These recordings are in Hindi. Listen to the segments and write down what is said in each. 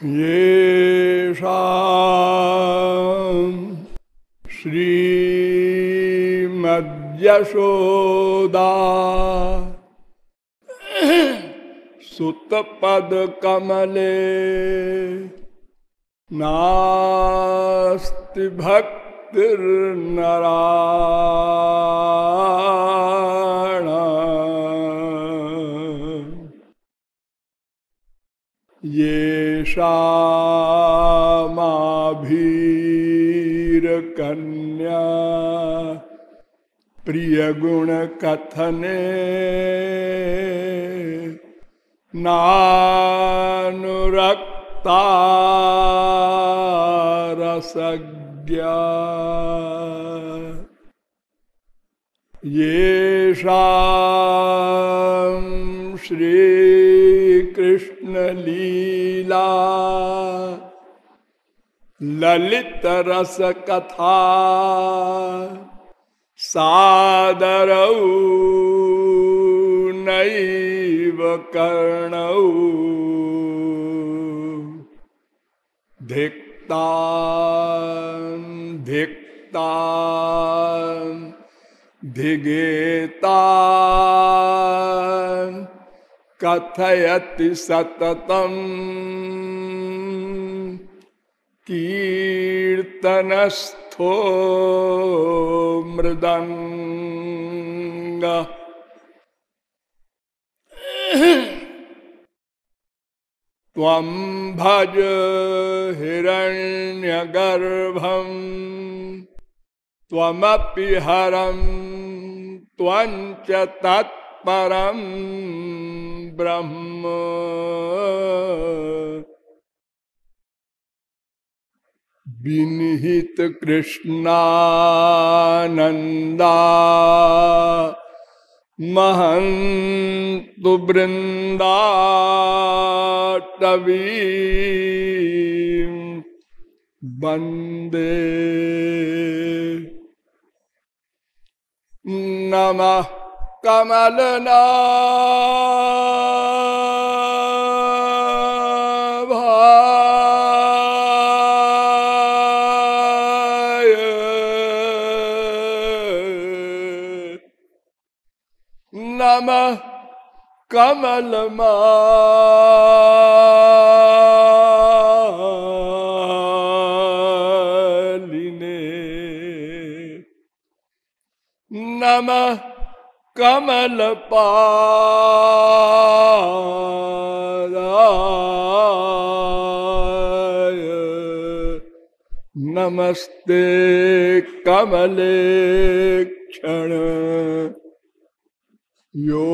येषा श्रीमद्यशोदा सुतपदकमले नास्ति भक्तिर्नराण। येषा माभीरकन्या प्रियगुणकथने। नानुरक्ता रसज्ञा येषां श्रीकृष्णलीला कथा सादरौ नैव कर्णौ। धिक्ता धिक्ता धिगेता कथयति सततम्। कीर्तनस्थो मृदंग त्वं भज हिरण्यगर्भं त्वमपि हरं त्वञ्च तत्परं ब्रह्म। विनिहित कृष्णानंदा महंतु वृंदाटवी वंदे नमः। कमलना नमः कमलमा नमः कमलपादाय नमस्ते कमले क्षण यो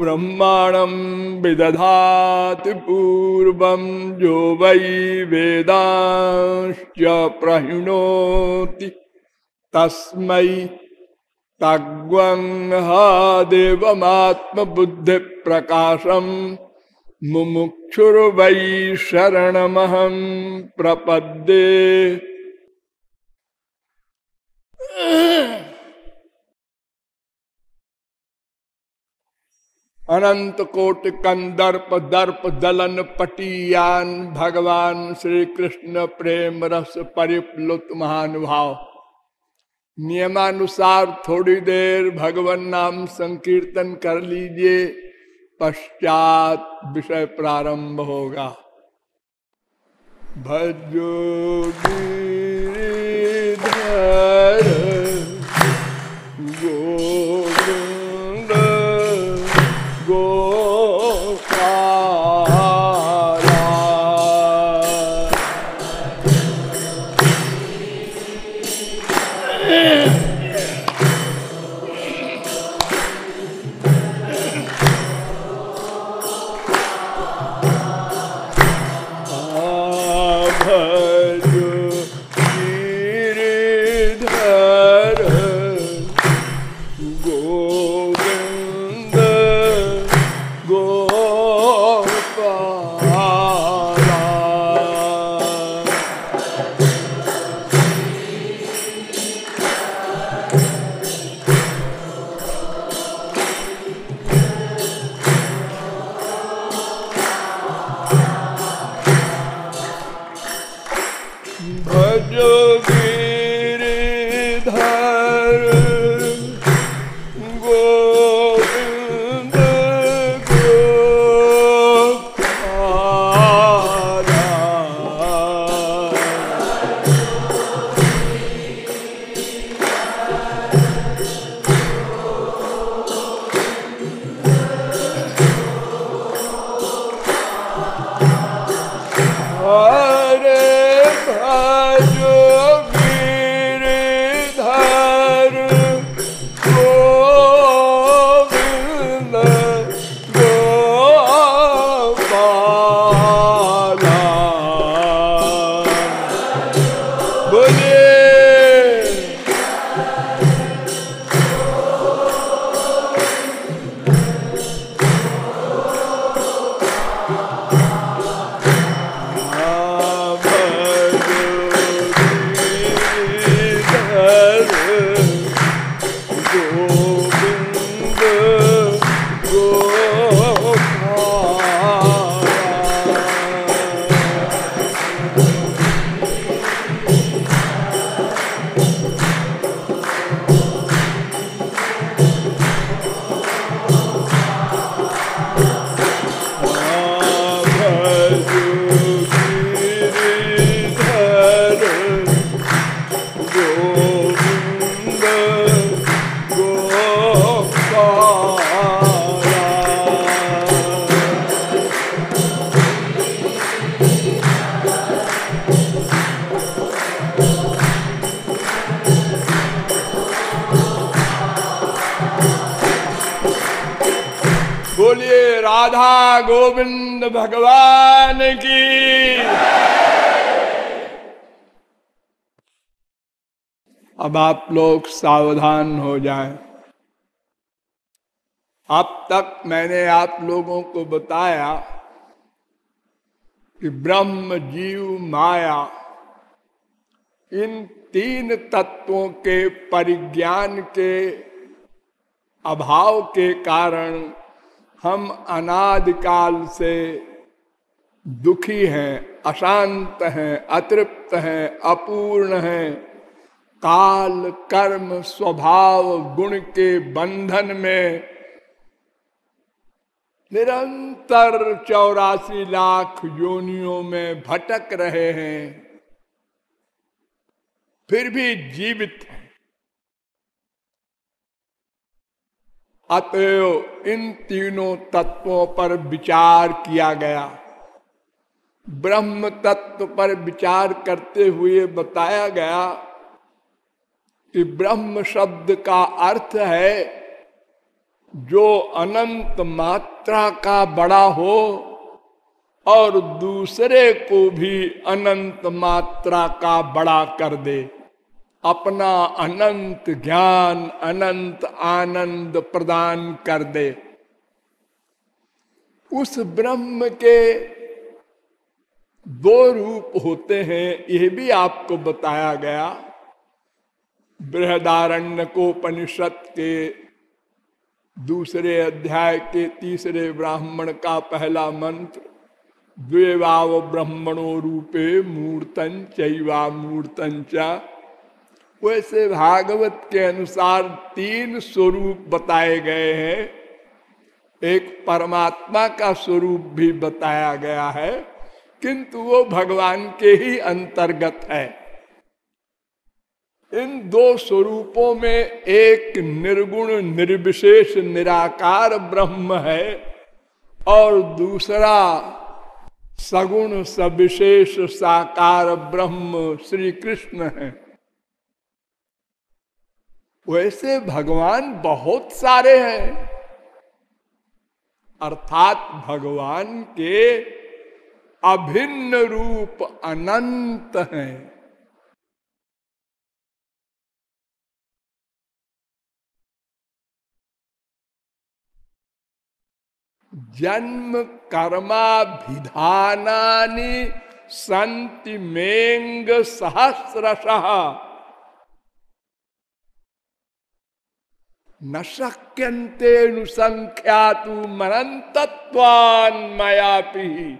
ब्रह्माणं विदधाति पूर्वं जो वै वेदांश्च प्रहिणोति। तस्मै तग्वंहादेवमात्मबुद्धिप्रकाशम् मुमुक्षुर्वै शरणमहं प्रपद्ये। अनंत कोटि कंदर्प दर्प दलन पटियान भगवान श्री कृष्ण प्रेम रस परिप्लुत महानुभाव। नियमानुसार थोड़ी देर भगवान नाम संकीर्तन कर लीजिए पश्चात विषय प्रारंभ होगा। भजो गिरिधर। लोग सावधान हो जाएँ। अब तक मैंने आप लोगों को बताया कि ब्रह्म, जीव, माया, इन तीन तत्वों के परिज्ञान के अभाव के कारण हम अनादिकाल से दुखी हैं, अशांत हैं, अतृप्त हैं, अपूर्ण हैं काल, कर्म, स्वभाव, गुण के बंधन में निरंतर चौरासी लाख योनियों में भटक रहे हैं, फिर भी जीवित हैं। अतएव इन तीनों तत्वों पर विचार किया गया। ब्रह्म तत्व पर विचार करते हुए बताया गया कि ब्रह्म शब्द का अर्थ है, जो अनंत मात्रा का बड़ा हो और दूसरे को भी अनंत मात्रा का बड़ा कर दे। अपना अनंत ज्ञान, अनंत आनंद प्रदान कर दे। उस ब्रह्म के दो रूप होते हैं, यह भी आपको बताया गया। बृहदारण्य को उपनिषद के दूसरे अध्याय के तीसरे ब्राह्मण का पहला मंत्र, द्वेवाव ब्रह्मणो रूपे मूर्तन चैवा मूर्तन चा। वैसे भागवत के अनुसार तीन स्वरूप बताए गए हैं। एक परमात्मा का स्वरूप भी बताया गया है, किंतु वो भगवान के ही अंतर्गत है। इन दो स्वरूपों में एक निर्गुण, निर्विशेष, निराकार ब्रह्म है और दूसरा सगुण, सविशेष, साकार ब्रह्म श्री कृष्ण है। वैसे भगवान बहुत सारे हैं। अर्थात भगवान के अभिन्न रूप अनंत हैं। जन्म कर्माभिधानी संति मेंग सहस्रशः न शक्यंते संख्यातु मनंतत्वान मायापी।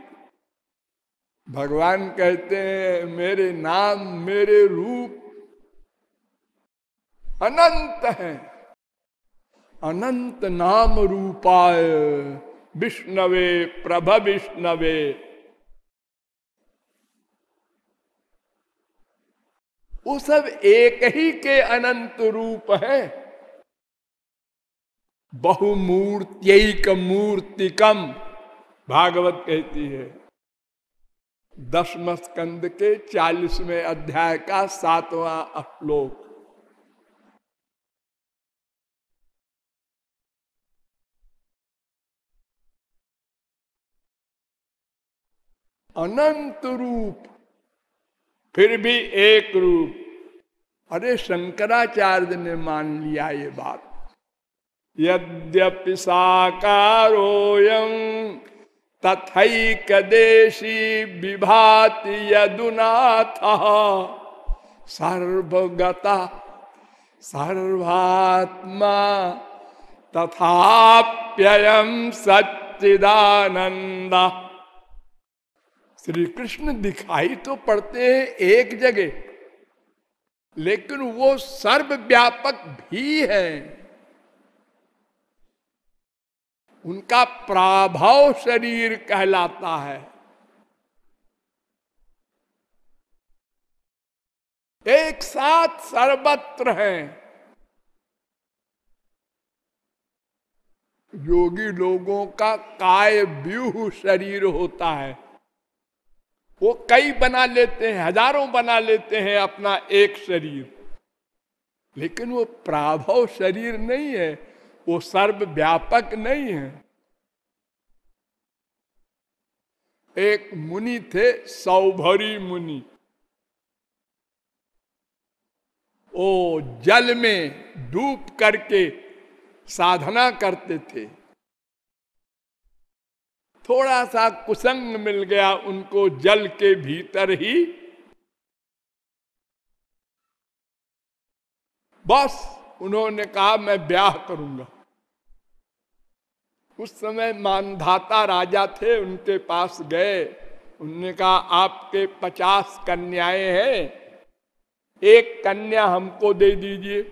भगवान कहते हैं मेरे नाम, मेरे रूप अनंत है। अनंत नाम रूपाय विष्णवे, प्रभ विष्णवे। वो सब एक ही के अनंत रूप है। बहुमूर्त्यक मूर्तिकम, भागवत कहती है। दसम स्कंद के चालीसवें अध्याय का सातवां श्लोक अनंत रूप। फिर भी एक रूप। अरे शंकराचार्य ने मान लिया ये बात। यद्यपि साकारोयम तथैकदेशी विभाति यदुनाथ सर्वगता, सर्वात्मा तथाप्ययम सच्चिदानंद श्री कृष्ण दिखाई तो पड़ते हैं एक जगह, लेकिन वो सर्वव्यापक भी है। उनका प्राभाव शरीर कहलाता है। एक साथ सर्वत्र है। योगी लोगों का काय व्यूह शरीर होता है। वो कई बना लेते हैं, हज़ारों बना लेते हैं अपना एक शरीर। लेकिन वो प्राभव शरीर नहीं है, वो सर्व व्यापक नहीं है। एक मुनि थे, सौभरी मुनि। ओ जल में डूब करके साधना करते थे। थोड़ा सा कुसंग मिल गया उनको जल के भीतर ही। बस, उन्होंने कहा, मैं ब्याह करूँगा। उस समय मानधाता राजा थे, उनके पास गए। उन्होंने कहा, आपके पचास कन्याएँ हैं। एक कन्या हमको दे दीजिए।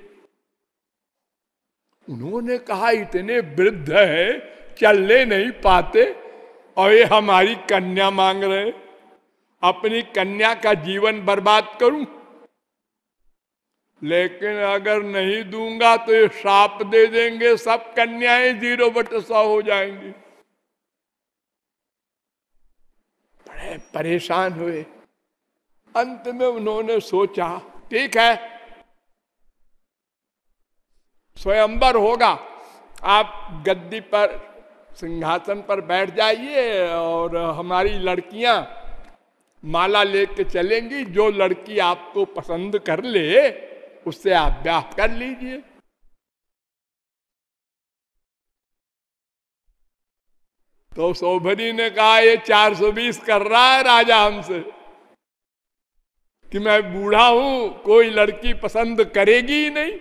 उन्होंने कहा, इतने वृद्ध है, चलने नहीं पाते। और ये हमारी कन्या मांग रहे अपनी कन्या का जीवन बर्बाद करूँ। लेकिन अगर नहीं दूँगा तो ये साप दे देंगे, सब कन्याएँ ज़ीरो बट सौ हो जाएँगी। बड़े परेशान हुए। अंत में उन्होंने सोचा, ठीक है स्वयंबर होगा, आप गद्दी पर सिंहासन पर बैठ जाइए और हमारी लड़कियाँ माला लेके चलेंगी। जो लड़की आपको पसंद कर ले, उससे आप ब्याह कर लीजिए। तो सोभरी ने कहा, ये 420 कर रहा है राजा हमसे कि मैं बूढ़ा हूँ, कोई लड़की पसंद करेगी ही नहीं।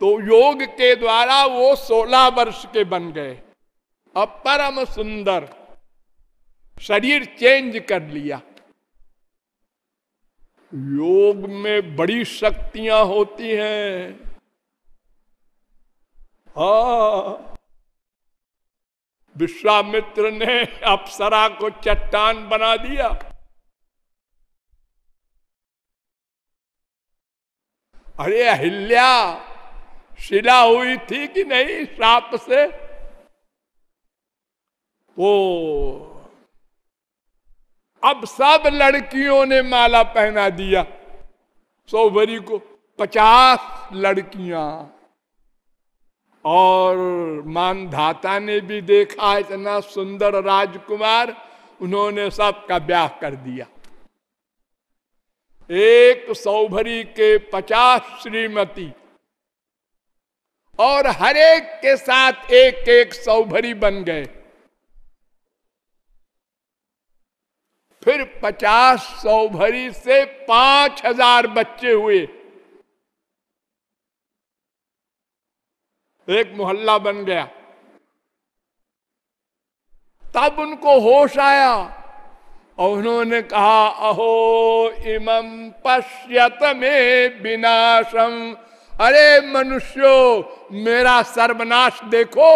तो योग के द्वारा वो 16 वर्ष के बन गए। अब परम सुंदर शरीर चेंज कर लिया। योग में बड़ी शक्तियाँ होती हैं। हा। विश्वामित्र ने अप्सरा को चट्टान बना दिया। अरे अहिल्या शिला हुई थी कि नहीं श्राप से? वो अब सब लड़कियों ने माला पहना दिया। सौभरी को पचास लड़कियाँ। और मानधाता ने भी देखा इतना सुंदर राजकुमार, उन्होंने सबका ब्याह कर दिया। एक सौभरी के पचास श्रीमती और हरेक के साथ एक एक सौभरी बन गए। फिर पचास सौ भरी से पाँच हज़ार बच्चे हुए। एक मोहल्ला बन गया। तब उनको होश आया और उन्होंने कहा, अहो, इमं पश्यत में विनाशम। अरे मनुष्यो, मेरा सर्वनाश देखो।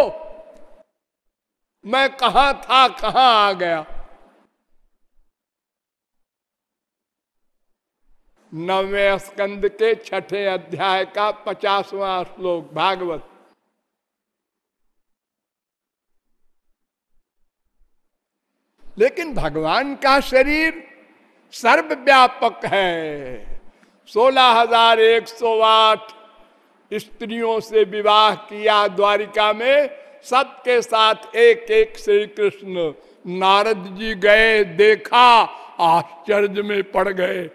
मैं कहा था, कहा आ गया? नवे स्कंद के छठे अध्याय का पचासवां श्लोक, भागवत। लेकिन भगवान का शरीर सर्वव्यापक है। सोलह हज़ार एक सौ आठ स्त्रियों से विवाह किया द्वारिका में, सबके साथ एक एक श्री कृष्ण नारद जी गए, देखा, आश्चर्य में पड़ गए।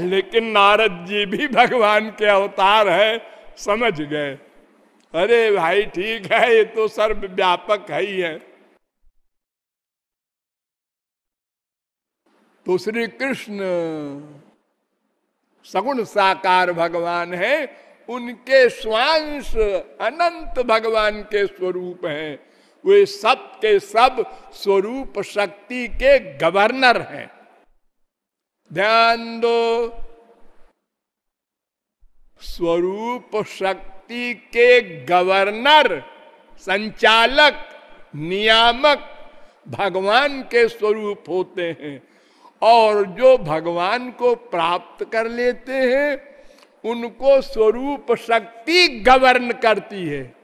लेकिन नारद जी भी भगवान के अवतार है, समझ गए। अरे भाई, ठीक है, ये तो सर्व व्यापक है ही है। तो श्री कृष्ण सगुण साकार भगवान है, उनके स्वांश अनंत भगवान के स्वरूप हैं। वे सब के सब स्वरूप शक्ति के गवर्नर हैं। ध्यान दो, स्वरूप शक्ति के गवर्नर, संचालक, नियामक भगवान के स्वरूप होते हैं। और जो भगवान को प्राप्त कर लेते हैं, उनको स्वरूप शक्ति गवर्न करती है।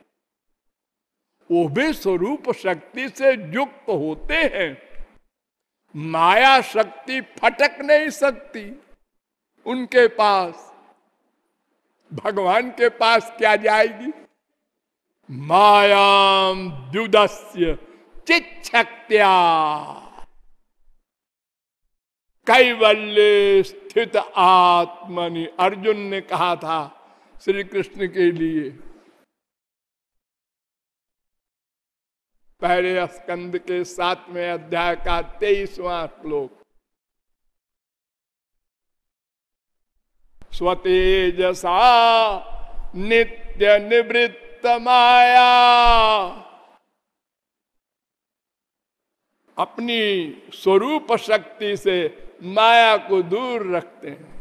वो भी स्वरूप शक्ति से युक्त होते हैं। माया शक्ति फटक नहीं सकती उनके पास। भगवान के पास क्या जाएगी? मायाम द्युदस्य चिच्छक्त्या। कैवल्य स्थित आत्मनि। अर्जुन ने कहा था श्री कृष्ण के लिए, पहले स्कंद के सातवें अध्याय का तेईसवां श्लोक। स्वतेजसा नित्य निवृत्त माया। अपनी स्वरूप शक्ति से माया को दूर रखते हैं।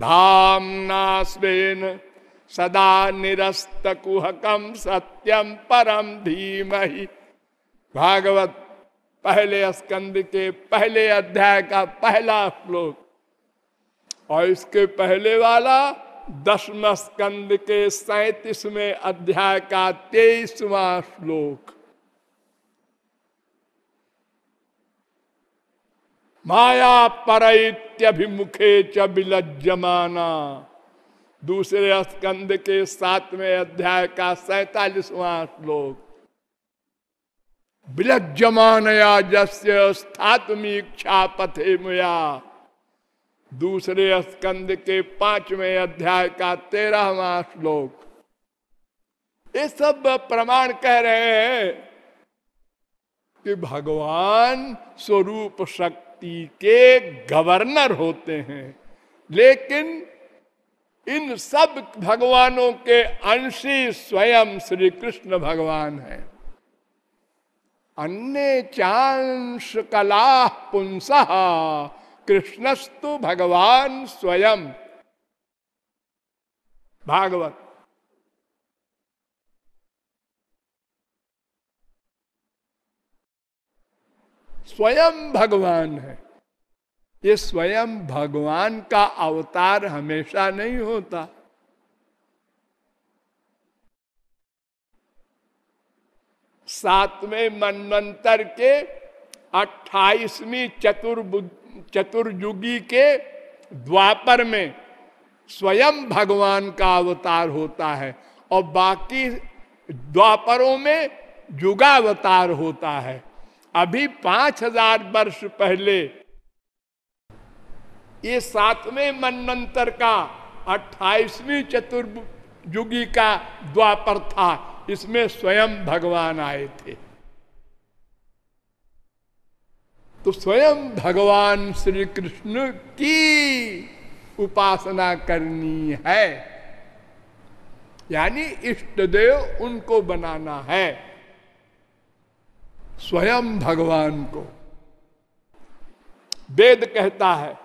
धाम नास्वेन, सदा निरस्त कुहकम, सत्यम परम धीमहि। भागवत पहले स्कंद के पहले अध्याय का पहला श्लोक। और इसके पहले वाला दसम स्कंद के सैतीसवें अध्याय का तेईसवा श्लोक। माया परत्यभिमुखे च विलज्जमाना। दूसरे स्कंद के सातवें अध्याय का सैतालीसवां श्लोक। विलज्जमानया जस्य स्थात्मीक्षा पथे मुया। दूसरे स्कंद के पाँचवें अध्याय का तेरहवा श्लोक। ये सब प्रमाण कह रहे हैं कि भगवान स्वरूप शक्ति शक्ति के गवर्नर होते हैं। लेकिन इन सब भगवानों के अंशी स्वयं श्री कृष्ण भगवान हैं। अन्य चांश कला पुंस, कृष्णस्तु भगवान स्वयं। भागवत। स्वयं भगवान है। ये स्वयं भगवान का अवतार हमेशा नहीं होता। सातवें मनवंतर के अट्ठाईसवीं चतुर् चतुर्युगी के द्वापर में स्वयं भगवान का अवतार होता है और बाकी द्वापरों में युगावतार होता है। अभी पाँच हज़ार वर्ष पहले, ये सातवें मनवंतर का अट्ठाईसवीं चतुर्युगी का द्वापर था। इसमें स्वयं भगवान आए थे। तो स्वयं भगवान श्री कृष्ण की उपासना करनी है। यानी इष्ट देव उनको बनाना है। स्वयं भगवान को। वेद कहता है,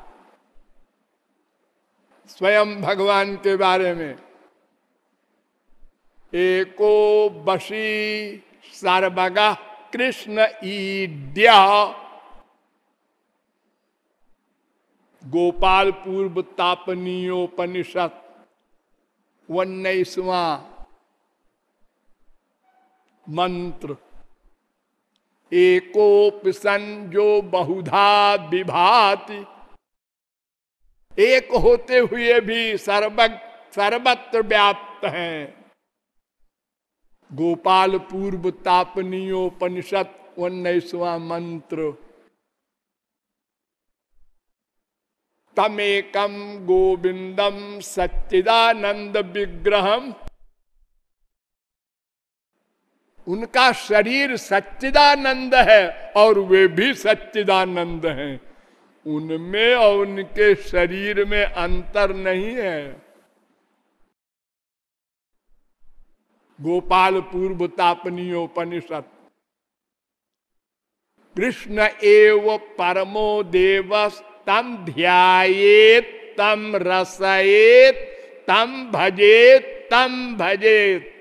स्वयं भगवान के बारे में, एको बशी सर्वगा कृष्ण ईड्य। गोपाल पूर्व तापनीयोपनिषद उन्नीसवा मंत्र। एकोप जो बहुधा विभाति एक होते हुए भी सर्व सर्वत्र व्याप्त हैं। गोपाल पूर्व तापनीयोपनिषद उन्नीसवा मंत्र। तमेकम गोविंदम सच्चिदानंद विग्रहम उनका शरीर सच्चिदानंद है और वे भी सच्चिदानंद हैं। उनमें और उनके शरीर में अंतर नहीं है। गोपाल पूर्व तापनीयोपनिषद। कृष्ण एव परमो देवस तम ध्यात तम रसयेत तम भजेत तम भजेत।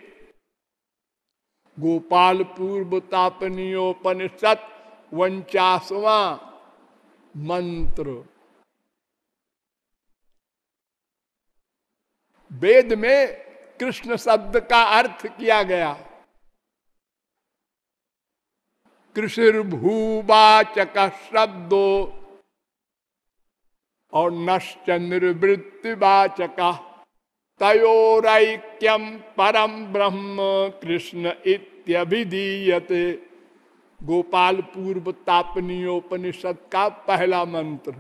गोपाल पूर्व तापनीयोपनिषद वंचासवा मंत्र। वेद में कृष्ण शब्द का अर्थ किया गया। कृषि भूवाचक शब्दो और नश्च निर्वृत्तिवाचक तयोरक्यम परम ब्रह्म कृष्ण इत्यभिधीयते गोपाल पूर्व तापनीयोपनिषद का पहला मंत्र।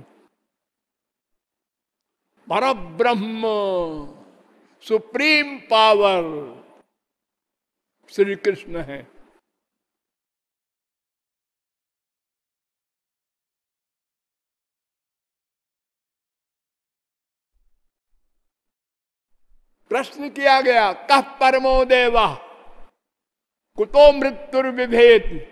पर ब्रह्म सुप्रीम पावर श्री कृष्ण है। प्रश्न किया गया, कह परमो देवा कुतो मृत्यु विभेद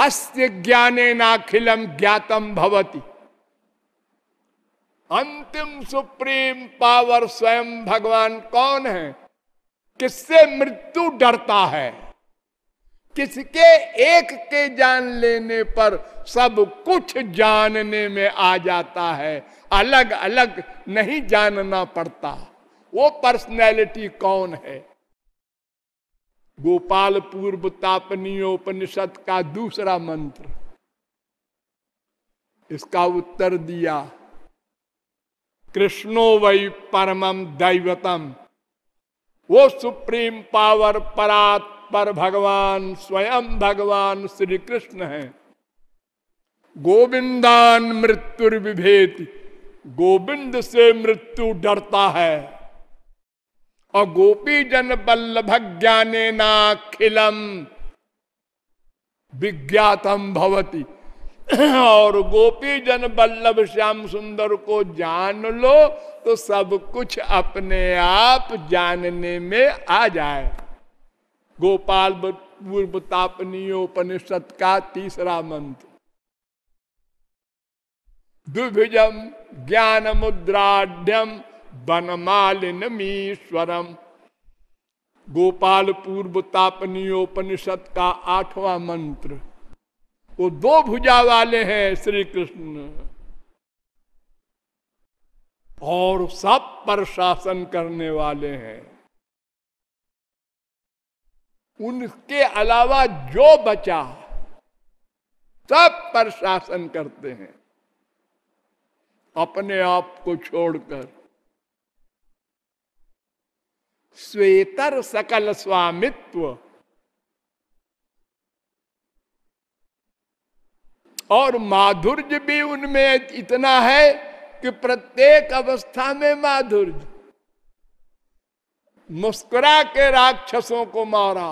कस्य ज्ञाने नाखिलम ज्ञातम भवती। अंतिम सुप्रीम पावर स्वयं भगवान कौन है? किससे मृत्यु डरता है? किसके एक के जान लेने पर सब कुछ जानने में आ जाता है। अलग अलग नहीं जानना पड़ता। वो पर्सनैलिटी कौन है? गोपाल पूर्व तापनीयोपनिषद का दूसरा मंत्र। इसका उत्तर दिया, कृष्णो वही परमम दैवतम। वो सुप्रीम पावर परात पर भगवान स्वयं भगवान श्री कृष्ण है। गोविंदान मृत्यु विभेद गोविंद से मृत्यु डरता है। और गोपी जन बल्लभ ज्ञाने नाखिलम। विज्ञातम भवती। और गोपी जन बल्लभ श्याम सुंदर को जान लो तो सब कुछ अपने आप जानने में आ जाए। गोपाल पूर्व तापनीयोपनिषद का तीसरा मंत्र। द्विभुजम ज्ञान मुद्राढ़ बनमालिनमीश्वरम। गोपाल पूर्व तापनीयोपनिषद का आठवां मंत्र। वो दो भुजा वाले हैं श्री कृष्ण और सब पर शासन करने वाले हैं। उनके अलावा जो बचा, सब पर शासन करते हैं। अपने आप को छोड़कर। स्वेतर सकल स्वामित्व और माधुर्य भी उनमें इतना है कि प्रत्येक अवस्था में माधुर्य। मुस्कुरा के राक्षसों को मारा।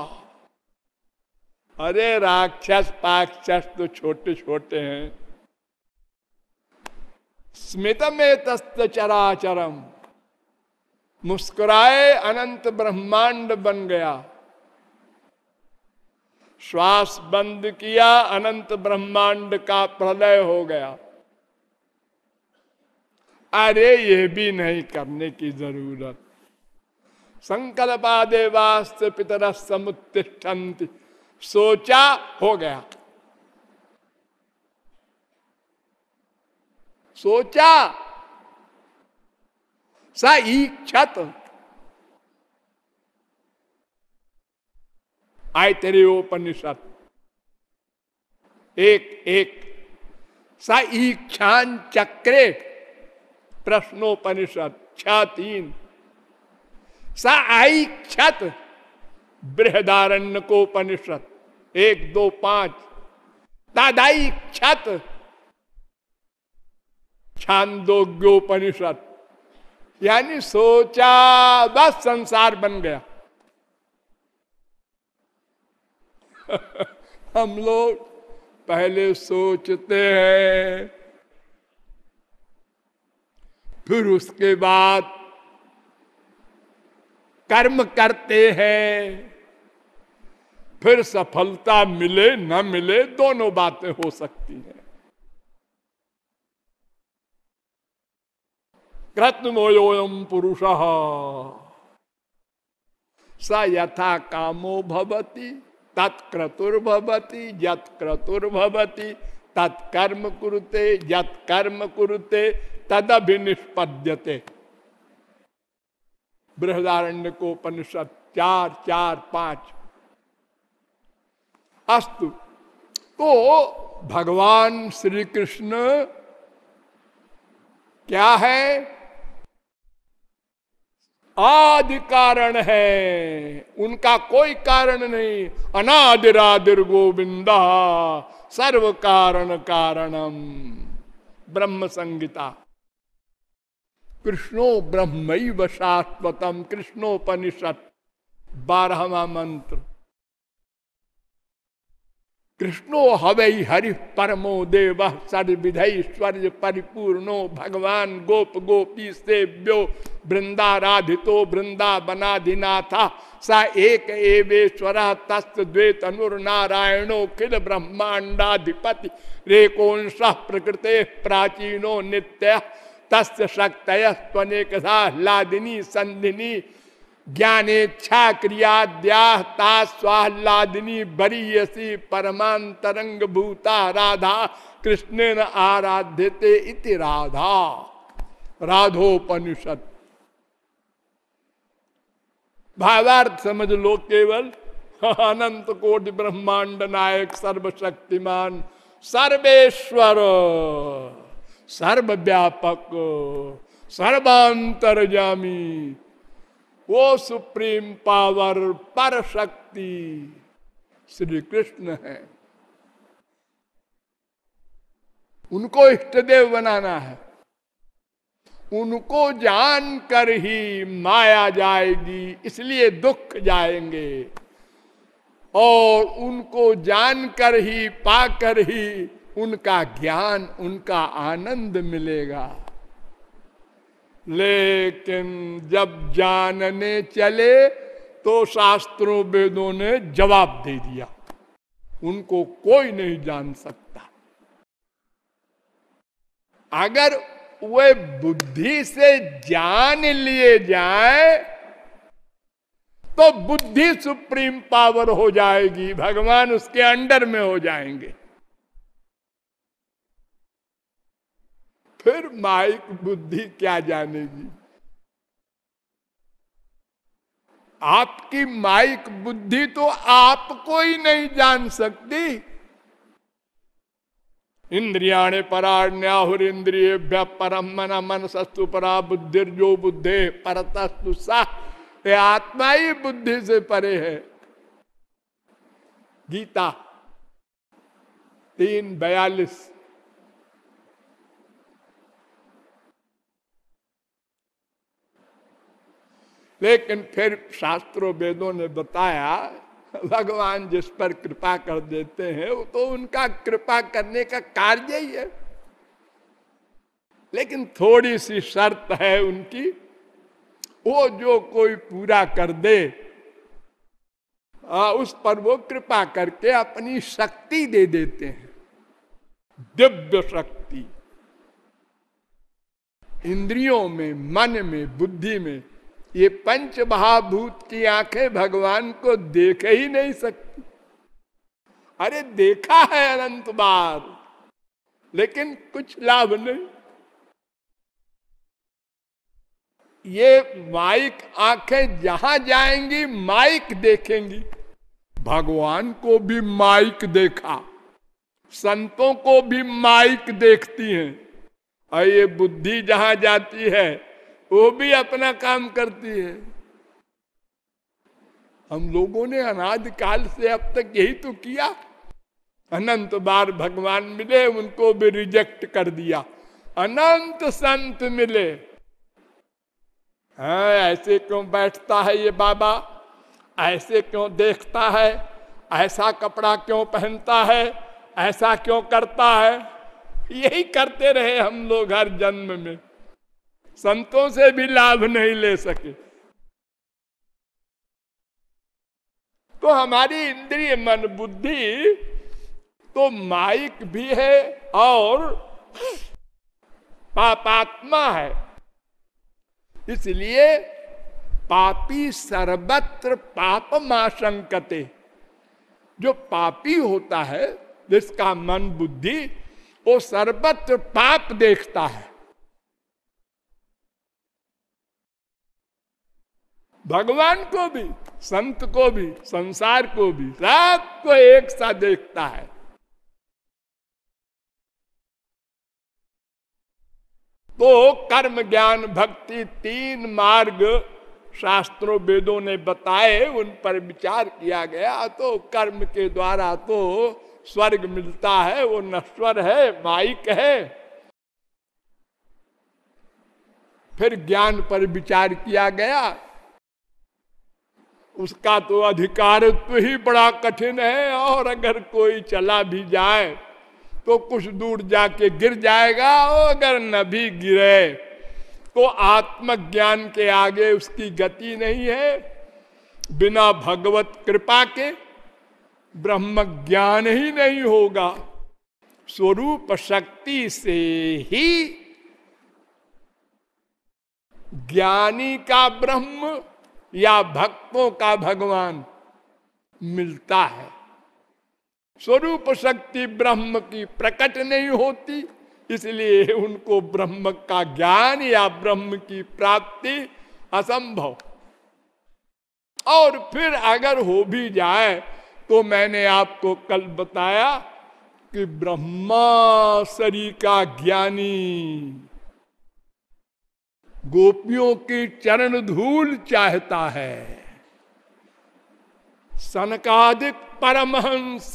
अरे राक्षस पाक्षस तो छोटे छोटे हैं। स्मित में तस्त चराचरम मुस्कुराए, अनंत ब्रह्मांड बन गया। श्वास बंद किया, अनंत ब्रह्मांड का प्रलय हो गया। अरे, ये भी नहीं करने की ज़रूरत। संकल्पादे वास्त पितर समुत्तिष्ठन्ति सोचा, हो गया। सोचा स इच्छत आय तेरे उपनिषद। एक एक। स ईक्षान चक्रे। प्रश्नोपनिषद, छ, तीन। स आई क्षत बृहदारण्य को उपनिषद एक, दो, पाँच। तादाई क्षत छांदोग्योपनिषद। यानी सोचा, बस संसार बन गया। हम लोग पहले सोचते हैं, फिर उसके बाद कर्म करते हैं, फिर सफलता मिले, न मिले, दोनों बातें हो सकती हैं। कृतमोयोयम पुरुष। स यथा कामो भवती तत्क्रतुर्भवती यत क्रतुर्भवती तत्कर्म कुरुते, यत कर्म कुरुते, तदभिनिष्पद्यते। बृहदारण्य को उपनिषद चार चार, पाँच। अस्तु। तो भगवान श्री कृष्ण क्या है? आदि कारण है। उनका कोई कारण नहीं। अनादिरादिर गोविंदा। सर्व कारण कारणम। ब्रह्म संगीता कृष्णो ब्रह्म शाश्वतम। कृष्णोपनिषद बारहवा मंत्र। कृष्णो हवई हरि परमो देव सदविधैश्वर्य परिपूर्णो भगवान गोप गोपी सेव्यो वृंदाराधितो वृंदावनाधिनाथा स एक एवेश्वर तस्त द्वेत अनुर्नारायणो किल ब्रह्मांडाधिपति रेकोंश प्रकृते प्राचीनो नित्य तस् शक्त लादिनी संधिनी ज्ञानेच्छा क्रियाद्या स्वाहलादिनी बरीयसी परमांतरंग भूता राधा कृष्ण आराध्यते इति राधा। राधोपनिषद। भावार्थ समझ लो केवल। अनंत कोटि ब्रह्मांड नायक सर्वशक्तिमान, सर्वेश्वर, सर्वव्यापक सर्वांतरजामी वो सुप्रीम पावर पर शक्ति श्री कृष्ण है। उनको इष्टदेव बनाना है। उनको जानकर ही माया जाएगी, इसलिए दुख जाएँगे। और उनको जानकर ही, पाकर ही उनका ज्ञान, उनका आनंद मिलेगा। लेकिन जब जानने चले तो शास्त्रों वेदों ने जवाब दे दिया। उनको कोई नहीं जान सकता। अगर वे बुद्धि से जान लिए जाए तो बुद्धि सुप्रीम पावर हो जाएगी, भगवान उसके अंडर में हो जाएँगे। फिर माइक बुद्धि क्या जानेगी? आपकी माइक बुद्धि तो आपको ही नहीं जान सकती। इंद्रियाणे पराण्याहुर इंद्रिय परम मन मन सस्तु परा बुद्धि जो बुद्धे परतस्तु सा। आत्मा ही बुद्धि से परे है। गीता, तीन बयालीस। लेकिन फिर शास्त्रों वेदों ने बताया भगवान जिस पर कृपा कर देते हैं वो तो उनका कृपा करने का कार्य ही है। लेकिन थोड़ी सी शर्त है उनकी वो जो कोई पूरा कर दे आ, उस पर वो कृपा करके अपनी शक्ति दे देते हैं। दिव्य शक्ति। इंद्रियों में मन में बुद्धि में ये पंच महाभूत की आँखें भगवान को देख ही नहीं सकती। अरे देखा है अनंत बार, लेकिन कुछ लाभ नहीं। ये माइक आँखें जहाँ जाएँगी, माइक देखेंगी। भगवान को भी माइक देखा, संतों को भी माइक देखती हैं। और ये बुद्धि जहाँ जाती है वो भी अपना काम करती है। हम लोगों ने अनाज काल से अब तक यही तो किया। अनंत बार भगवान मिले, उनको भी रिजेक्ट कर दिया। अनंत संत मिले। हाँ ऐसे क्यों बैठता है ये बाबा? ऐसे क्यों देखता है? ऐसा कपड़ा क्यों पहनता है? ऐसा क्यों करता है? यही करते रहे हम लोग हर जन्म में। संतों से भी लाभ नहीं ले सके। तो हमारी इंद्रिय मन बुद्धि तो माइक भी है और पापात्मा है। इसलिए पापी सर्वत्र पाप माशंकते जो पापी होता है, जिसका मन बुद्धि, वो सर्वत्र पाप देखता है। भगवान को भी, संत को भी, संसार को भी सबको एक सा देखता है। तो कर्म ज्ञान भक्ति तीन मार्ग शास्त्रों वेदों ने बताए, उन पर विचार किया गया। तो कर्म के द्वारा तो स्वर्ग मिलता है, वो नश्वर है, माइक है। फिर ज्ञान पर विचार किया गया उसका तो अधिकारत्व ही बड़ा कठिन है, और अगर कोई चला भी जाए तो कुछ दूर जाके गिर जाएगा, और अगर न भी गिरे तो आत्मज्ञान के आगे उसकी गति नहीं है। बिना भगवत कृपा के ब्रह्म ज्ञान ही नहीं होगा। स्वरूप शक्ति से ही ज्ञानी का ब्रह्म या भक्तों का भगवान मिलता है। स्वरूप शक्ति ब्रह्म की प्रकट नहीं होती, इसलिए उनको ब्रह्म का ज्ञान या ब्रह्म की प्राप्ति असंभव। और फिर अगर हो भी जाए तो मैंने आपको कल बताया कि ब्रह्मा शरीर का ज्ञानी गोपियों की चरण धूल चाहता है। सनकादिक परमहंस,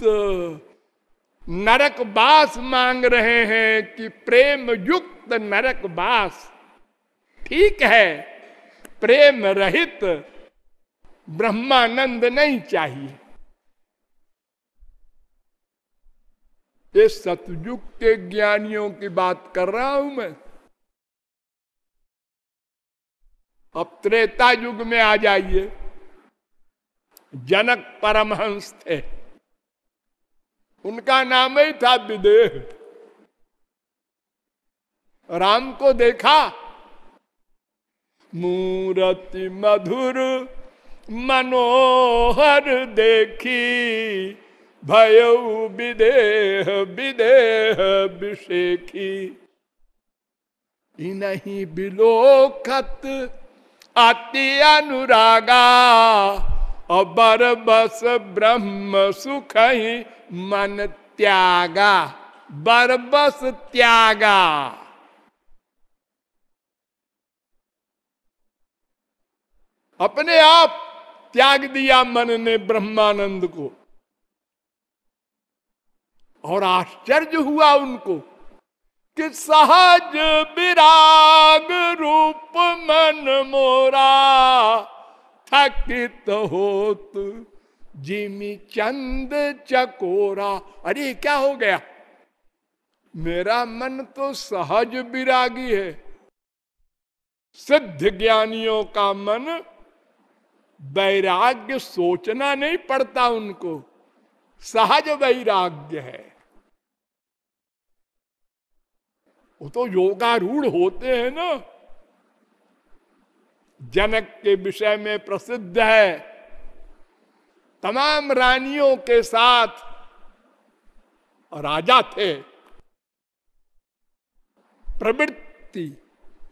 नरक बास मांग रहे हैं कि प्रेम युक्त नरक बास ठीक है, प्रेम रहित ब्रह्मानंद नहीं चाहिए। ये सतयुग के ज्ञानियों की बात कर रहा हूँ मैं। अब त्रेता युग में आ जाइए। जनक परमहंस थे। उनका नाम ही था विदेह। राम को देखा। मूर्ति मधुर मनोहर देखी। भय विदेह विदेह विषेखी। नहीं बिलोखत अति अनुरागा, अबर बस ब्रह्म सुख ही मन त्यागा बरबस त्यागा। अपने आप त्याग दिया मन ने ब्रह्मानंद को और आश्चर्य हुआ उनको कि सहज विराग रूप मन मोरा थकित होत जिमी चंद चकोरा। अरे, क्या हो गया? मेरा मन तो सहज विरागी है। सिद्ध ज्ञानियों का मन वैराग्य सोचना नहीं पड़ता उनको। सहज वैराग्य है। वो तो योगारूढ़ होते हैं ना। जनक के विषय में प्रसिद्ध है। तमाम रानियों के साथ राजा थे। प्रवृत्ति,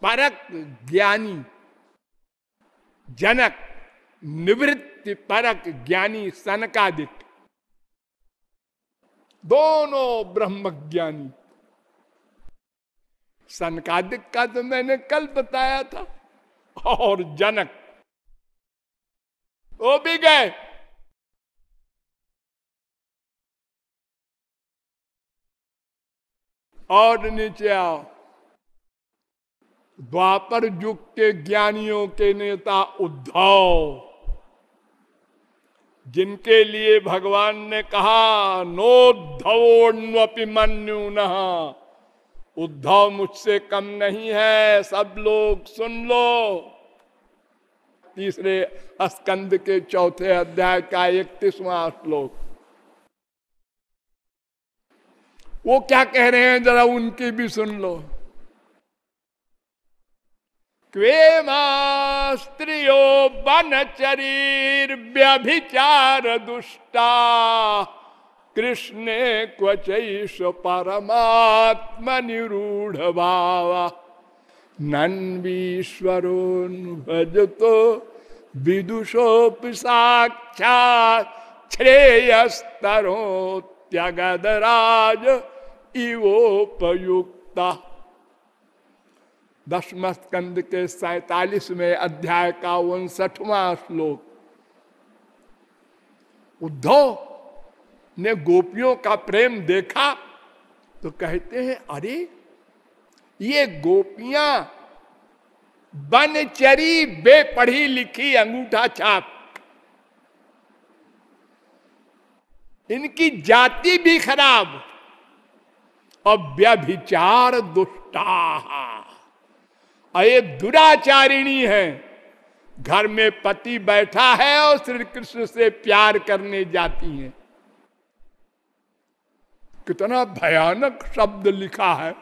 परक ज्ञानी, जनक, निवृत्ति, परक ज्ञानी सनकादिक दोनों ब्रह्मज्ञानी। सनकादिक का तो मैंने कल बताया था। और जनक, वो भी गए। और नीचे आओ। द्वापर युग के ज्ञानियों के नेता उद्धव, जिनके लिए भगवान ने कहा नोद्धवोन्वपि मनु न उद्धव मुझसे कम नहीं है, सब लोग सुन लो। तीसरे स्कंद के चौथे अध्याय का इकतीसवां श्लोक। वो क्या कह रहे हैं, जरा उनकी भी सुन लो। क्वेमा स्त्रियो व्यभिचार दुष्टा। कृष्णे क्वचैष परमात्म निरूढ़ भावा नन्वीश्वरो भज तो विदुषोपि साक्षात श्रेयस्तरो त्यगदराज इवोपयुक्ता। दसम स्कंद के सैतालीसवें अध्याय का उनसठवा श्लोक। उद्धव ने गोपियों का प्रेम देखा तो कहते हैं, अरे, ये गोपियाँ बनचरी बेपढ़ी लिखी अंगूठा छाप। इनकी जाति भी खराब और व्यभिचार दुष्टा अये दुराचारिणी है, घर में पति बैठा है और श्री कृष्ण से प्यार करने जाती हैं। कितना भयानक शब्द लिखा है।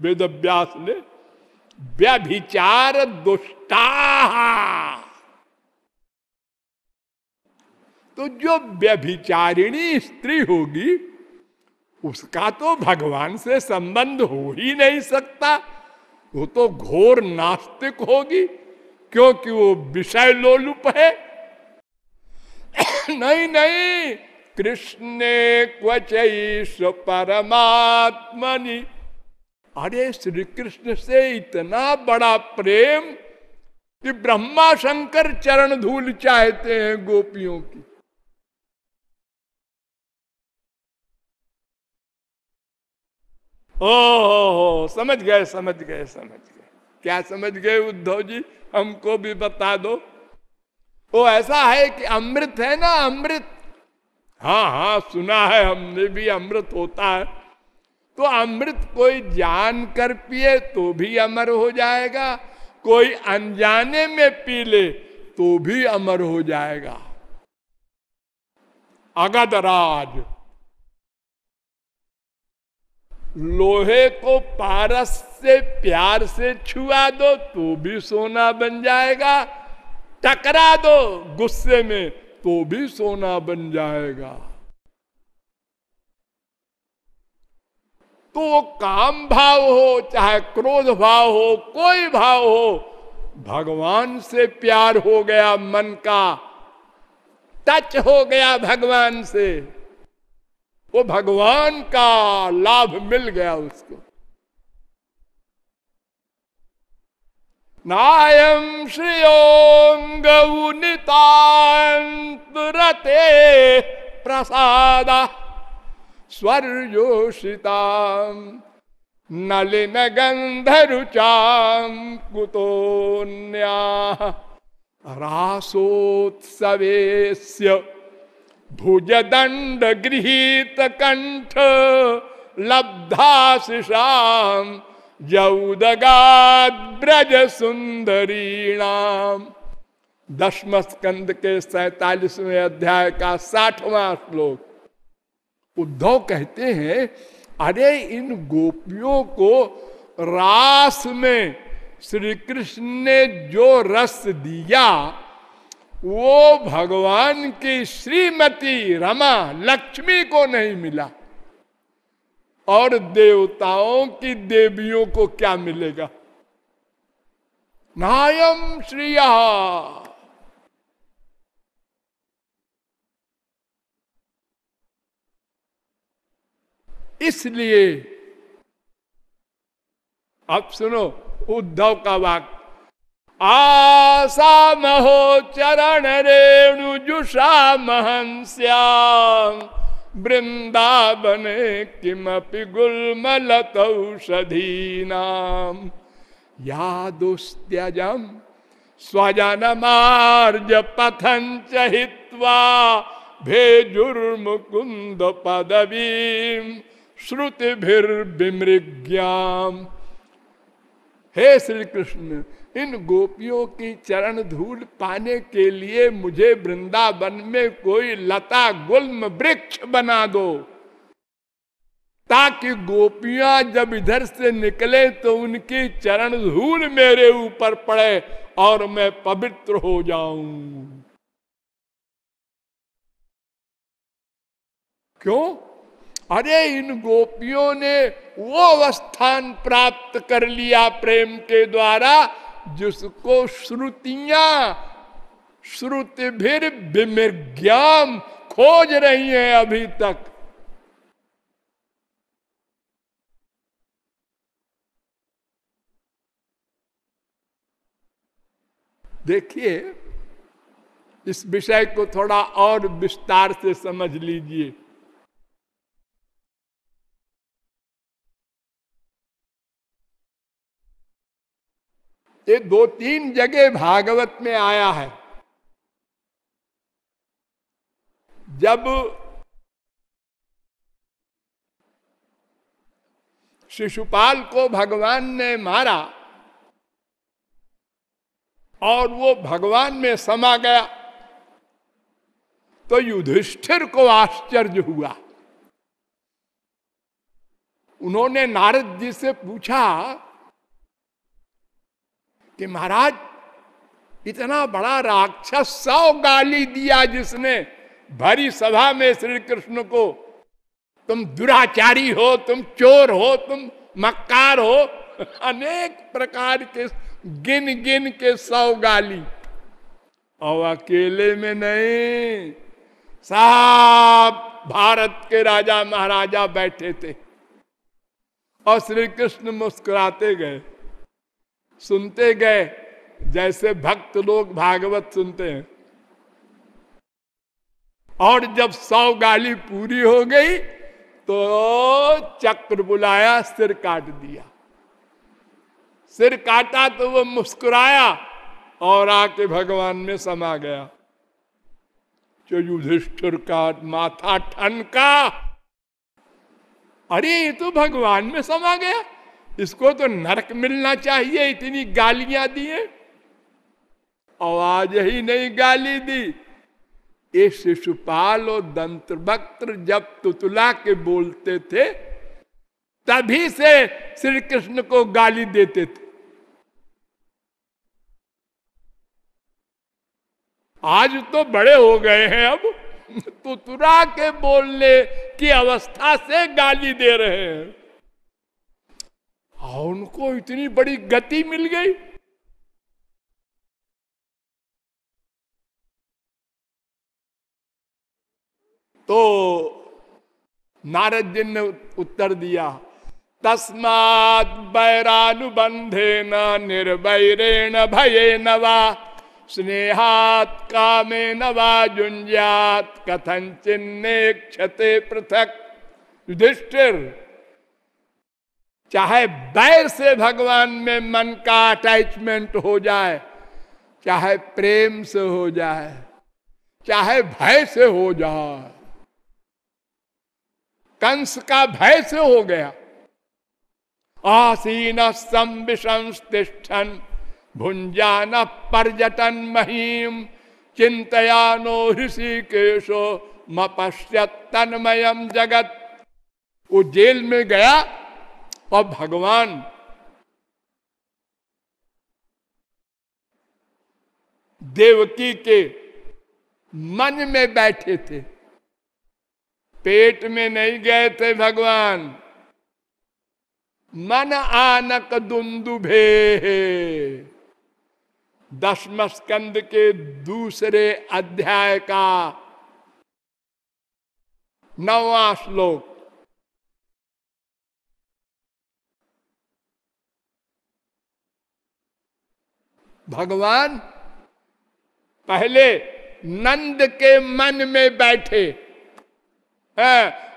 वेद व्यास ने, व्यभिचार दुष्टा। तो जो व्यभिचारिणी स्त्री होगी, उसका तो भगवान से संबंध हो ही नहीं सकता। वो तो घोर नास्तिक होगी, क्योंकि वो विषय लोलुप है। नहीं नहीं कृष्ण क्वच परमात्मनि अरे श्री कृष्ण से इतना बड़ा प्रेम कि ब्रह्मा शंकर चरण धूल चाहते हैं गोपियों की ओ समझ गए समझ गए समझ गए क्या समझ गए उद्धव जी हमको भी बता दो वो ऐसा है कि अमृत है ना अमृत हाँ हाँ सुना है, हमने भी अमृत होता है। तो अमृत कोई जान कर पिए तो भी अमर हो जाएगा, कोई अनजाने में पी ले तो भी अमर हो जाएगा। अगधराज लोहे को पारस से प्यार से छुआ दो तो भी सोना बन जाएगा। टकरा दो गुस्से में तो भी सोना बन जाएगा। तो काम भाव हो, चाहे क्रोध भाव हो, कोई भाव हो, भगवान से प्यार हो गया मन का, टच हो गया भगवान से, वो भगवान का लाभ मिल गया उसको। नायम श्रियोंगनितांतरते प्रसाद स्वर्योषिता नलिन गंधरुचाम कुतोन्या रासोत्सवेस्य भुज दंड गृहित कंठ लब्धाशिषाम ब्रज सुंदरी नाम दसम स्कंद के सैतालीसवें अध्याय का साठवां श्लोक। उद्धव कहते हैं, अरे, इन गोपियों को रास में श्री कृष्ण ने जो रस दिया, वो भगवान की श्रीमती रमा लक्ष्मी को नहीं मिला। और देवताओं की देवियों को क्या मिलेगा? नायम श्रिया। इसलिए अब सुनो, उद्धव का वाक आसा महो चरण रेणु जुषा महंस्याम। वृंदावन किमपि गुलमलतौषधीनाम। यादुस्त्यजम स्वजनमार्ज पथं हित्वा भेजुर्मुकुंद पदवी श्रुतिभिर्विमृग्याम हे श्री कृष्ण इन गोपियों की चरण धूल पाने के लिए मुझे वृंदावन में कोई लता गुल्म वृक्ष बना दो। ताकि गोपियाँ जब इधर से निकले तो उनकी चरण धूल मेरे ऊपर पड़े और मैं पवित्र हो जाऊँ। क्यों? अरे इन गोपियों ने वो अवस्थान प्राप्त कर लिया प्रेम के द्वारा जिसको श्रुतियाँ, श्रुति भी विमृज्ञाम खोज रही है अभी तक। देखिए, इस विषय को थोड़ा और विस्तार से समझ लीजिए। ये दो तीन जगह भागवत में आया है। जब शिशुपाल को भगवान ने मारा और वो भगवान में समा गया तो युधिष्ठिर को आश्चर्य हुआ। उन्होंने नारद जी से पूछा कि महाराज, इतना बड़ा राक्षस सौ गाली दिया जिसने, भरी सभा में श्री कृष्ण को। तुम दुराचारी हो, तुम चोर हो, तुम मक्कार हो, अनेक प्रकार के गिन गिन के सौ गाली। और अकेले में नहीं, साहब भारत के राजा महाराजा बैठे थे और श्री कृष्ण मुस्कुराते गए। सुनते गए, जैसे भक्त लोग भागवत सुनते हैं। और जब सौ गाली पूरी हो गई तो चक्र बुलाया, सिर काट दिया। सिर काटा तो वो मुस्कुराया और आके भगवान में समा गया। जो युधिष्ठिर का माथा ठनका, अरे, ये तो भगवान में समा गया। इसको तो नरक मिलना चाहिए, इतनी गालियाँ दिए। आवाज़ ही नहीं गाली दी। ये शिशुपाल और दंत वक्त्र जब तुतला के बोलते थे, तभी से श्री कृष्ण को गाली देते थे। आज तो बड़े हो गए हैं अब। तुतुरा के बोलने की अवस्था से गाली दे रहे हैं। और उनको इतनी बड़ी गति मिल गई। तो नारद जी ने उत्तर दिया, तस्मात बैरानुबंधे न निर्वैरेण भये नवा स्नेहात कामे नवा जुंजात कथन चिन्ह क्षते पृथक। युधिष्ठिर चाहे बैर से भगवान में मन का अटैचमेंट हो जाए, चाहे प्रेम से हो जाए, चाहे भय से हो जाए, कंस का भय से हो गया। आसीन संविशंस्तिष्ठन भुंजान पर्यटन महीम, चिंतयानो ऋषिकेशो मपश्यत तन्मयम जगत। वो जेल में गया और भगवान। देवकी के मन में बैठे थे। पेट में नहीं गए थे भगवान। मन आनक दुंदुभे दसम स्कंद के दूसरे अध्याय का नवा श्लोक। भगवान, पहले नंद के मन में बैठे।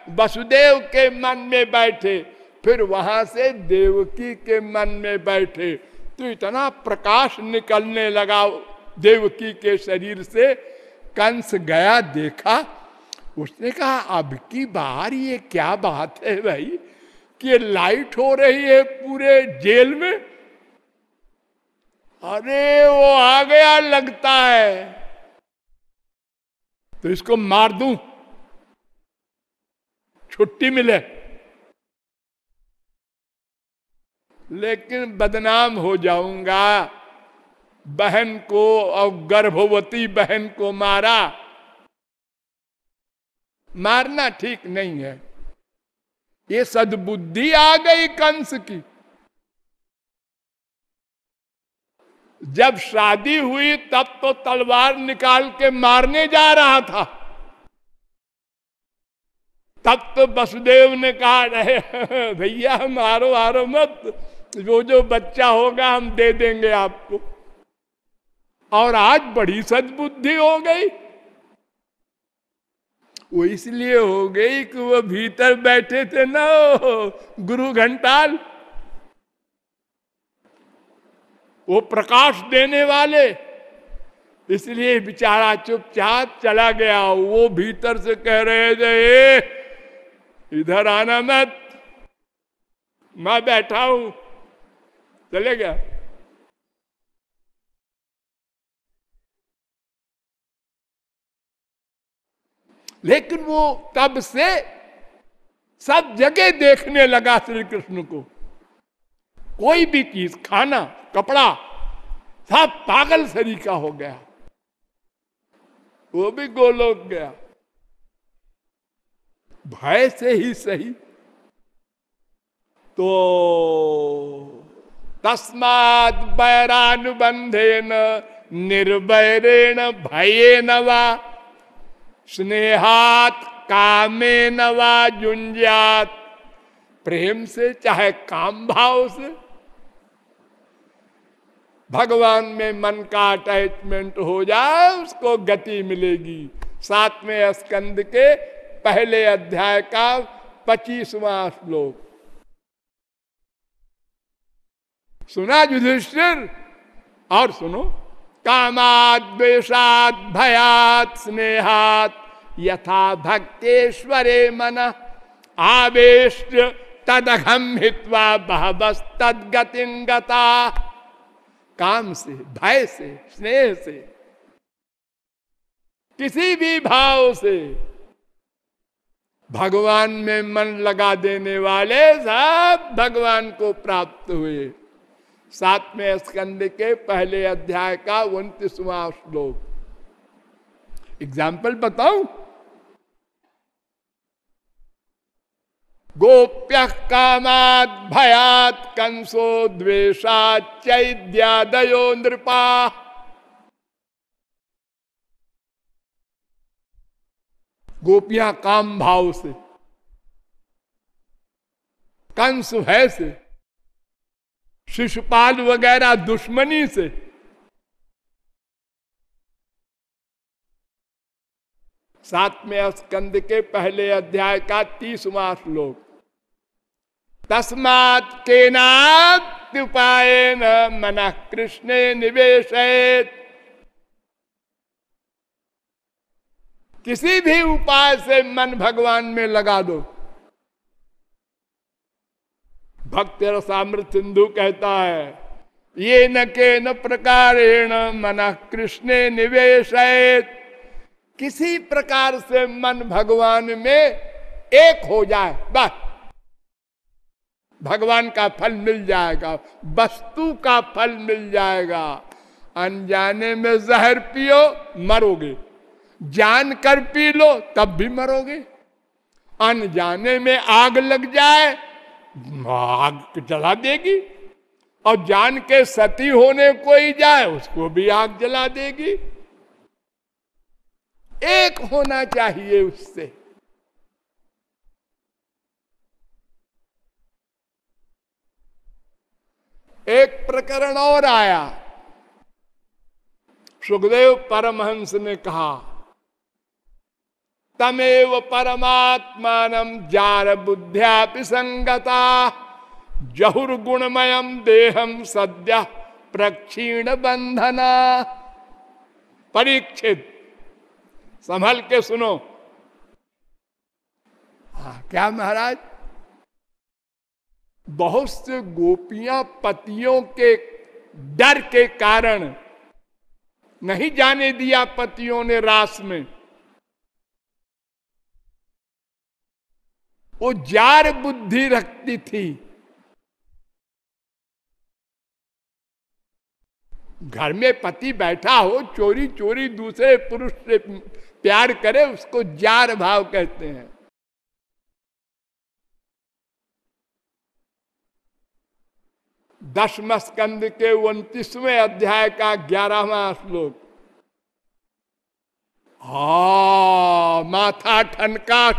वसुदेव के मन में बैठे, फिर वहाँ से देवकी के मन में बैठे। तो इतना प्रकाश निकलने लगा देवकी के शरीर से। कंस गया, देखा, उसने कहा, अब की बार ये क्या बात है भाई? कि लाइट हो रही है पूरे जेल में? अरे वो आ गया लगता है। तो इसको मार दू? छुट्टी मिले। लेकिन बदनाम हो जाऊँगा। बहन को और गर्भवती बहन को मारा। मारना ठीक नहीं है। ये सदबुद्धि आ गई कंस की। जब शादी हुई तब तो तलवार निकाल के मारने जा रहा था। तब तो वसुदेव ने कहा रहे भैया, मारो मारो मत। वो जो बच्चा होगा, हम दे देंगे आपको। और आज बड़ी सदबुद्धि हो गई। वो इसलिए हो गई कि वो भीतर बैठे थे ना, गुरु घंटाल। वो प्रकाश देने वाले। इसलिए बेचारा चुपचाप चला गया। वो भीतर से कह रहे थे इधर आना मत। मैं बैठा हूँ। चले गया। लेकिन वो तब से सब जगह देखने लगा श्री कृष्ण को। कोई भी चीज़, खाना, कपड़ा, सब पागल सरीका हो गया। वो भी गोलोक गया। भय से ही सही। तो तस्मात बैरानुबंधेन निर्वैरेण भये नवा स्नेहात कामे नवा जुंजात प्रेम से चाहे काम भाव से। भगवान में मन का अटैचमेंट हो जाए, उसको गति मिलेगी। सातवें स्कंद के पहले अध्याय का पच्चीसवा श्लोक। सुना युधिष्ठिर? और सुनो। कामाद द्वेशात भयात, स्नेहात, यथा भक्तेश्वरे मन आवेश तदघम हित्वा बहबस तदगतिंगता काम से, भय से, स्नेह से, किसी भी भाव से। भगवान में मन लगा देने वाले सब भगवान को प्राप्त हुए। सातवें स्कंद के पहले अध्याय का उन्तीसवा श्लोक। एग्ज़ाम्पल बताऊ? गोप्य कामात भयात कंसो द्वेशा चैद्यादयो नृपा। गोपियाँ काम भाव से, कंस है से, शिशुपाल वगैरह दुश्मनी से, सातवें स्कंद के पहले अध्याय का तीसवा श्लोक। तस्मात के उपाय न मन कृष्ण निवेश किसी भी उपाय से मन भगवान में लगा दो। भक्त रसामृत सिंधु कहता है, ये न के न प्रकारेण मन कृष्ण निवेश किसी प्रकार से मन भगवान में एक हो जाए, बस। भगवान का फल मिल जाएगा, वस्तु का फल मिल जाएगा। अनजाने में जहर पियो, मरोगे। जान कर पी लो, तब भी मरोगे। अनजाने में आग लग जाए, आग जला देगी। और जान के सती होने को ही जाए, उसको भी आग जला देगी। एक होना चाहिए उससे। एक प्रकरण और आया। सुखदेव परमहंस ने कहा, तमेव परमात्मान जार बुद्ध्या संगता जहुर गुणमयम देहम सद्य प्रक्षीण बंधना परीक्षित, संभल के सुनो। हाँ क्या महाराज? बहुत से गोपियाँ पतियों के डर के कारण नहीं जाने दिया पतियों ने रास में। वो जार बुद्धि रखती थी। घर में पति बैठा हो चोरी चोरी दूसरे पुरुष से प्यार करे, उसको जार भाव कहते हैं। दसम स्कंद के उन्तीसवें अध्याय का ग्यारहवा श्लोक। हा माथा ठनका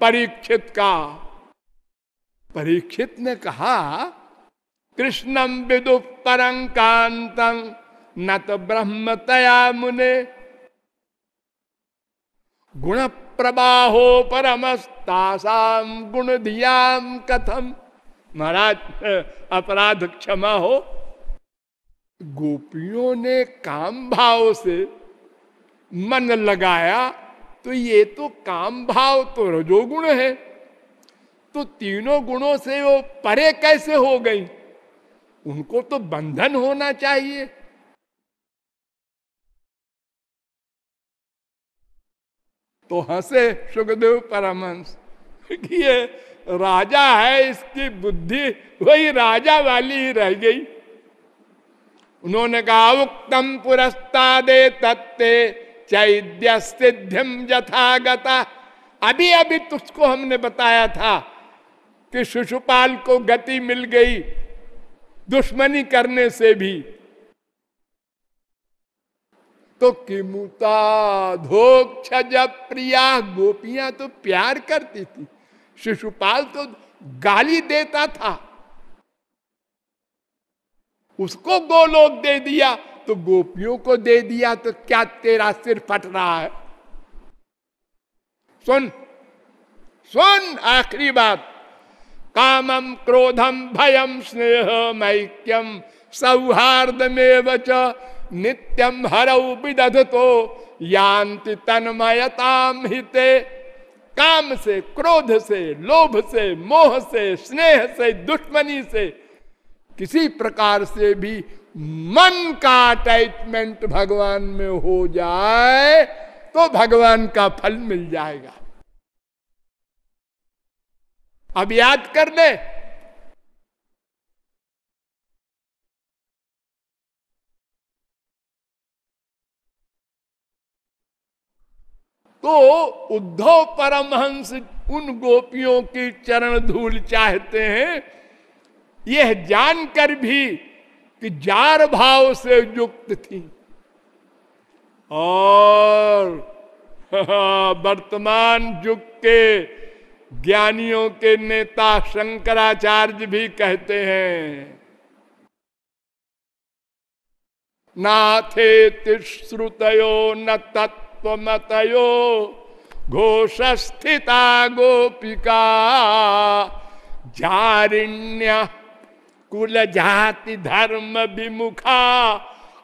परीक्षित का। परीक्षित ने कहा कृष्णम विदु परंकांतं न तो ब्रह्म तया मुने। गुण प्रबाहो परमस्तासाम गुण धियाम कथम। महाराज अपराध क्षमा हो। गोपियों ने काम भाव से मन लगाया तो ये तो काम भाव तो रजोगुण है। तो तीनों गुणों से वो परे कैसे हो गई? उनको तो बंधन होना चाहिए। तो हंसे सुखदेव परमंश ये राजा है, इसकी बुद्धि वही राजा वाली ही रह गई। उन्होंने कहा, उक्तम पुरस्ता दे तत्ते चैद्य सिद्धिम यथागता। अभी अभी तुझको हमने बताया था कि शिशुपाल को गति मिल गई दुश्मनी करने से भी। तो किमुता धोक्ष प्रिया गोपियाँ तो प्यार करती थी। शिशुपाल तो गाली देता था। उसको गो लोग दे दिया तो गोपियों को दे दिया तो क्या तेरा सिर फट रहा है? सुन सुन आखिरी बात। कामम क्रोधम भयम स्नेह मैक्यम सौहार्द में नित्यम हरऊ विदध तो यान्ति तन्मयताम हिते काम से, क्रोध से, लोभ से, मोह से, स्नेह से, दुश्मनी से, किसी प्रकार से भी मन का अटैचमेंट भगवान में हो जाए तो भगवान का फल मिल जाएगा। अब याद कर ले तो उद्धव परमहंस उन गोपियों की चरण धूल चाहते हैं, यह जानकर भी कि जार भाव से युक्त थी। और वर्तमान युग के ज्ञानियों के नेता शंकराचार्य भी कहते हैं, नाथे तिश्रुतयो न तत्वमतयो घोष स्थिता गोपिका। जारिण्य कुल जाति धर्म विमुखा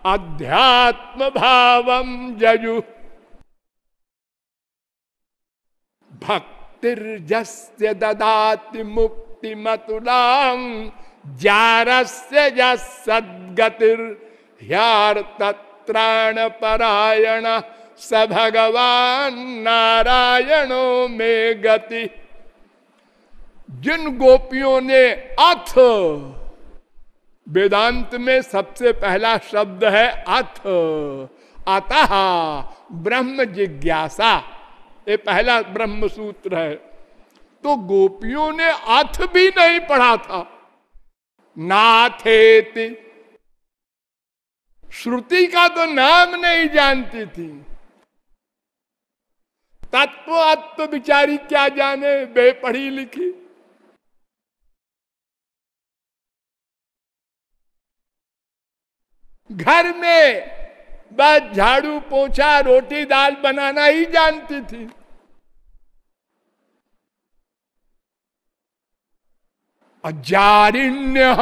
अध्यात्म भावम जयु। भक्त तिर्जस्य ददाति मुक्ति मतुलाम जारस्य सदगतिर तत्राण परायण स भगवान नारायणों में गति। जिन गोपियों ने अथ, वेदांत में सबसे पहला शब्द है अथ। अतः ब्रह्म जिज्ञासा, ये पहला ब्रह्म सूत्र है। तो गोपियों ने अथ भी नहीं पढ़ा था। नाथेत। श्रुति का तो नाम नहीं जानती थी। तत्व अत्व बिचारी क्या जाने, बेपढ़ी लिखी। घर में बस झाड़ू पोछा, रोटी दाल बनाना ही जानती थी। अजारिण्य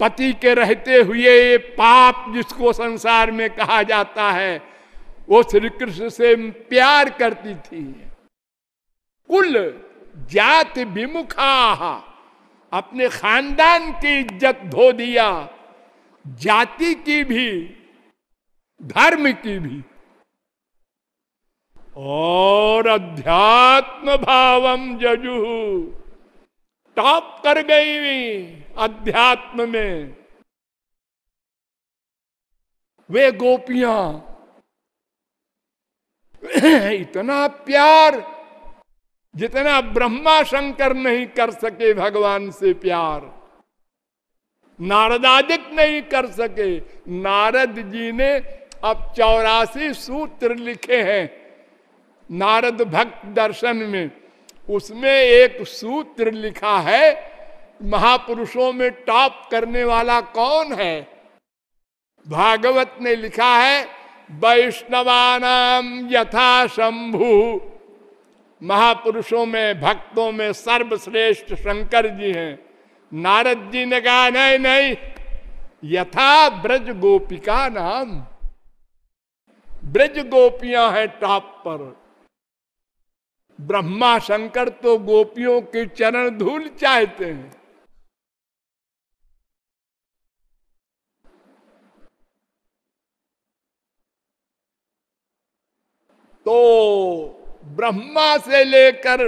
पति के रहते हुए पाप जिसको संसार में कहा जाता है वो श्री कृष्ण से प्यार करती थी। कुल जात विमुखा, अपने खानदान की इज़्ज़त धो दिया, जाति की भी, धर्म की भी। और अध्यात्म भावम जजू टॉप कर गई अध्यात्म में। वे गोपियाँ इतना प्यार जितना ब्रह्मा शंकर नहीं कर सके भगवान से प्यार। नारदादिक नहीं कर सके। नारद जी ने अब चौरासी सूत्र लिखे हैं। नारद भक्त दर्शन में उसमें एक सूत्र लिखा है, महापुरुषों में टॉप करने वाला कौन है? भागवत ने लिखा है वैष्णवानाम यथा शंभु। महापुरुषों में, भक्तों में सर्वश्रेष्ठ शंकर जी हैं। नारद जी ने कहा, नहीं नहीं, यथा ब्रज गोपिका नाम। ब्रज गोपियाँ हैं टॉप पर। ब्रह्मा शंकर तो गोपियों के चरण धूल चाहते हैं। तो ब्रह्मा से लेकर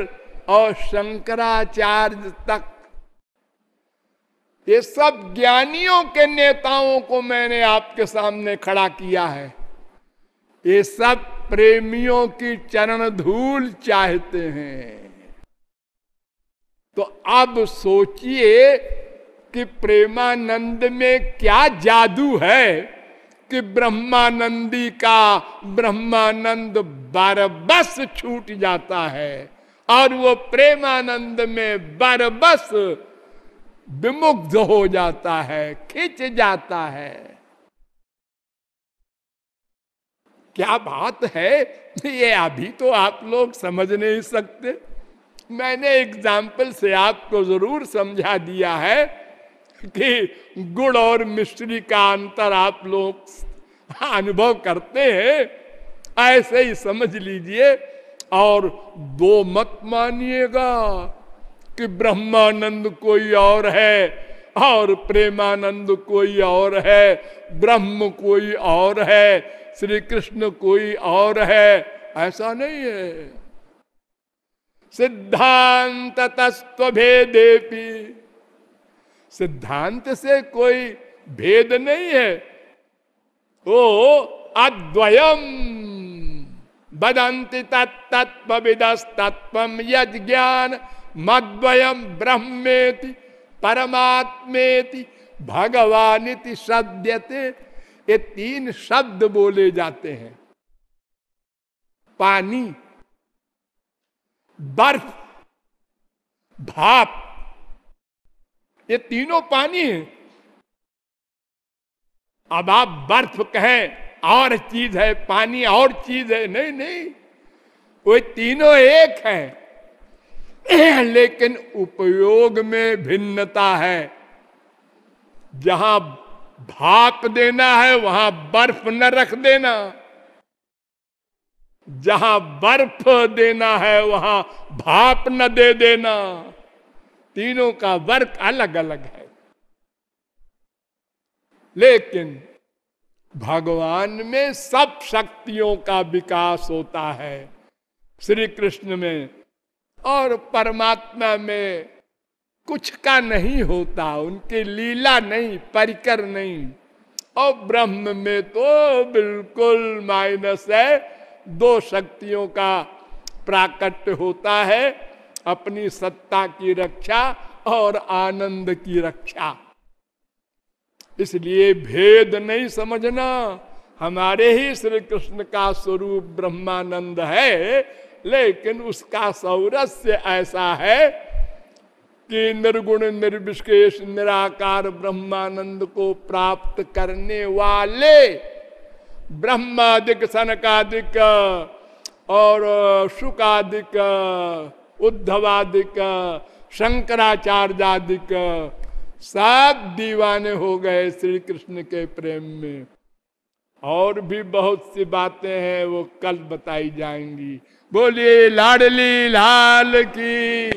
और शंकराचार्य तक, ये सब ज्ञानियों के नेताओं को मैंने आपके सामने खड़ा किया है। ये सब प्रेमियों की चरण धूल चाहते हैं। तो अब सोचिए कि प्रेमानंद में क्या जादू है। कि ब्रह्मानंदी का ब्रह्मानंद बरबस छूट जाता है और वो प्रेमानंद में बरबस विमुग्ध हो जाता है, खिंच जाता है। क्या बात है? ये अभी तो आप लोग समझ नहीं सकते। मैंने एग्ज़ाम्पल से आपको ज़रूर समझा दिया है। कि गुड़ और मिश्री का अंतर आप लोग अनुभव करते हैं, ऐसे ही समझ लीजिए। और दो मत मानिएगा कि ब्रह्मानंद कोई और है और प्रेमानंद कोई और है, ब्रह्म कोई और है श्री कृष्ण कोई और है। ऐसा नहीं है। सिद्धांत तस्व भेदेपी सिद्धांत से कोई भेद नहीं है। ओ, अद्वयम। बदंती तत्व विदस तत्व यद ज्ञान मद्वयम ब्रह्मेति, परमात्मेति, भगवानिति सद्यते ये तीन शब्द बोले जाते हैं। पानी, बर्फ़, भाप ये तीनों पानी है। अब आप बर्फ़ कहें, और चीज़ है, पानी और चीज़ है। नहीं नहीं, वो तीनों एक है। लेकिन उपयोग में भिन्नता है। जहाँ भाप देना है, वहाँ बर्फ़ न रख देना। जहाँ बर्फ़ देना है, वहाँ भाप न दे देना। तीनों का वर्क अलग अलग है। लेकिन भगवान में सब शक्तियों का विकास होता है। श्री कृष्ण में और परमात्मा में कुछ का नहीं होता, उनकी लीला नहीं, परिकर नहीं। और ब्रह्म में तो बिल्कुल माइनस है, दो शक्तियों का प्राकट्य होता है। अपनी सत्ता की रक्षा और आनंद की रक्षा। इसलिए भेद नहीं समझना। हमारे ही श्री कृष्ण का स्वरूप ब्रह्मानंद है, लेकिन उसका सौरस्य ऐसा है कि निर्गुण, निर्विशेष, निराकार ब्रह्मानंद को प्राप्त करने वाले ब्रह्मादिक, सनकादिक और सुकादिक उद्धवादिक, शंकराचार्यादिक सब दीवाने हो गए श्री कृष्ण के प्रेम में। और भी बहुत सी बातें हैं, वो कल बताई जाएँगी। बोलिए, लाडली लाल की।